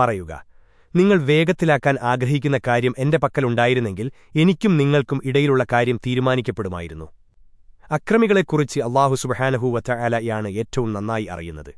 പറയുക. നിങ്ങൾ വേഗത്തിലാക്കാൻ ആഗ്രഹിക്കുന്ന കാര്യം എന്റെ പക്കലുണ്ടായിരുന്നെങ്കിൽ എനിക്കും നിങ്ങൾക്കും ഇടയിലുള്ള കാര്യം തീരുമാനിക്കപ്പെടുമായിരുന്നു. അക്രമികളെക്കുറിച്ച് അള്ളാഹു സുബഹാനഹൂവറ്റ അലയാണ് ഏറ്റവും നന്നായി അറിയുന്നത്.